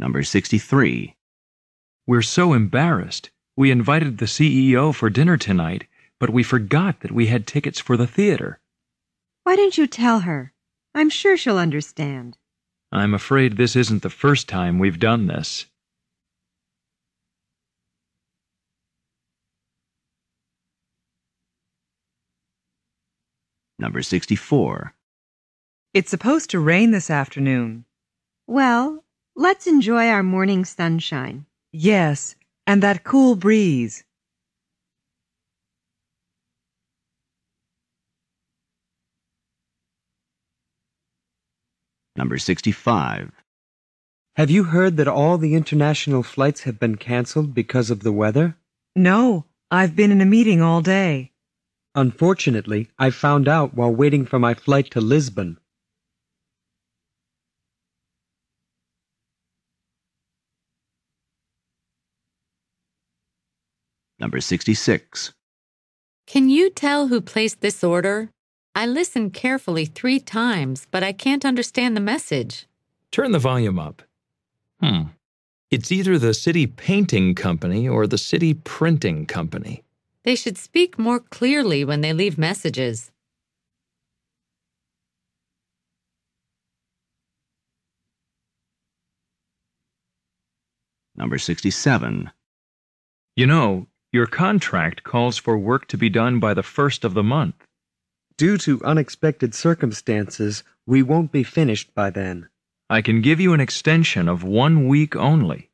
Number 63. We're so embarrassed. We invited the CEO for dinner tonight, but we forgot that we had tickets for the theater. Why didn't you tell her? I'm sure she'll understand. I'm afraid this isn't the first time we've done this. Number 64. It's supposed to rain this afternoon. Well, let's enjoy our morning sunshine. Yes, and that cool breeze. Number 65. Have you heard that all the international flights have been canceled because of the weather? No, I've been in a meeting all day. Unfortunately, I found out while waiting for my flight to Lisbon. Number 66. Can you tell who placed this order? I listened carefully three times, but I can't understand the message. Turn the volume up. Hmm. It's either the city painting company or the city printing company. They should speak more clearly when they leave messages. Number 67. You know, your contract calls for work to be done by the first of the month. Due to unexpected circumstances, we won't be finished by then. I can give you an extension of one week only.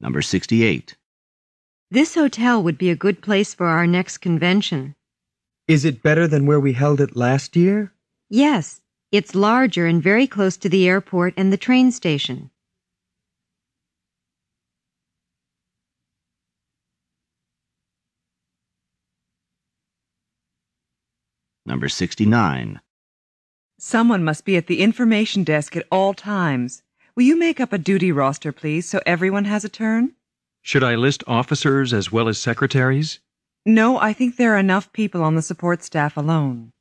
Number 68. This hotel would be a good place for our next convention. Is it better than where we held it last year? Yes, it's larger and very close to the airport and the train station. Number 69. Someone must be at the information desk at all times. Will you make up a duty roster, please, so everyone has a turn? Should I list officers as well as secretaries? No, I think there are enough people on the support staff alone.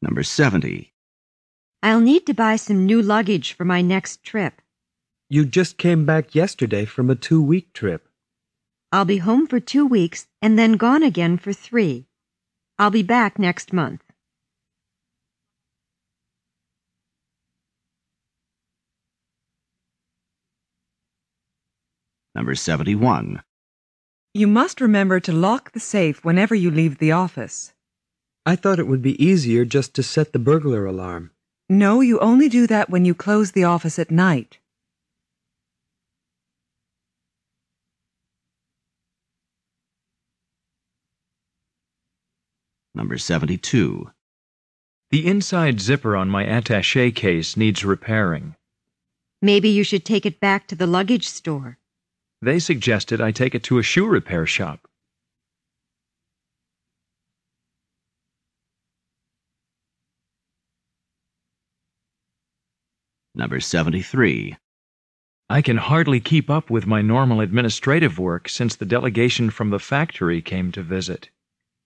Number 70. I'll need to buy some new luggage for my next trip. You just came back yesterday from a two week trip. I'll be home for two weeks and then gone again for three. I'll be back next month. Number 71. You must remember to lock the safe whenever you leave the office. I thought it would be easier just to set the burglar alarm. No, you only do that when you close the office at night. Number 72. The inside zipper on my attache case needs repairing. Maybe you should take it back to the luggage store. They suggested I take it to a shoe repair shop. Number 73. I can hardly keep up with my normal administrative work since the delegation from the factory came to visit.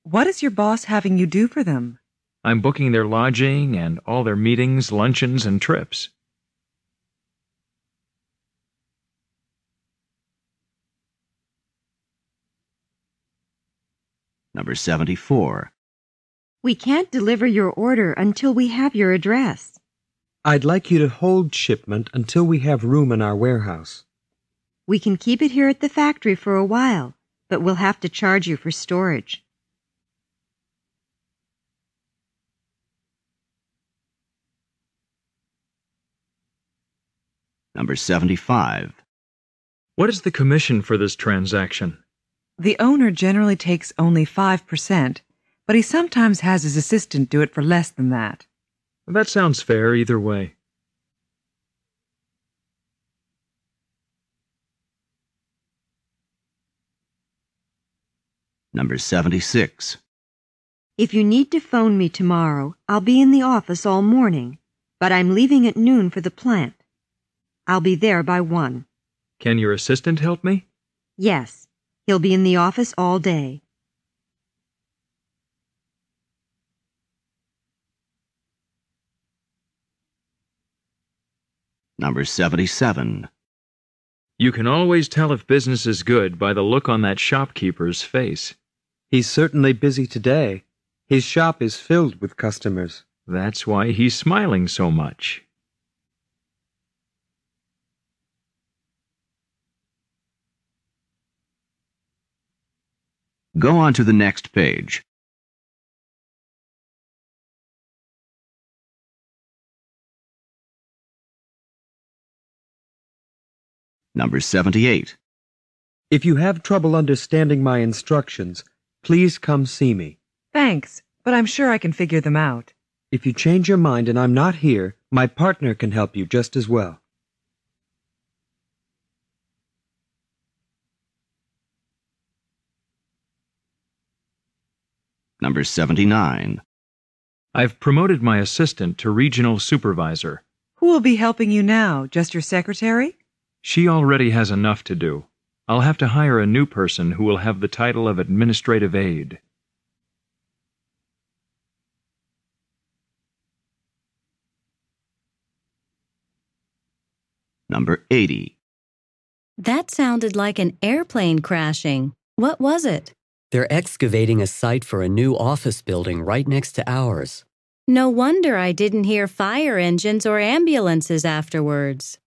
What is your boss having you do for them? I'm booking their lodging and all their meetings, luncheons, and trips. Number 74. We can't deliver your order until we have your address. I'd like you to hold shipment until we have room in our warehouse. We can keep it here at the factory for a while, but we'll have to charge you for storage. Number 75. What is the commission for this transaction? The owner generally takes only 5%, but he sometimes has his assistant do it for less than that. That sounds fair either way. Number 76. If you need to phone me tomorrow, I'll be in the office all morning, but I'm leaving at noon for the plant. I'll be there by one. Can your assistant help me? Yes. He'll be in the office all day. Number 77. You can always tell if business is good by the look on that shopkeeper's face. He's certainly busy today. His shop is filled with customers. That's why he's smiling so much. Go on to the next page. Number 78. If you have trouble understanding my instructions, please come see me. Thanks, but I'm sure I can figure them out. If you change your mind and I'm not here, my partner can help you just as well. Number 79. I've promoted my assistant to regional supervisor. Who will be helping you now? Just your secretary? She already has enough to do. I'll have to hire a new person who will have the title of administrative aide. Number 80. That sounded like an airplane crashing. What was it? They're excavating a site for a new office building right next to ours. No wonder I didn't hear fire engines or ambulances afterwards.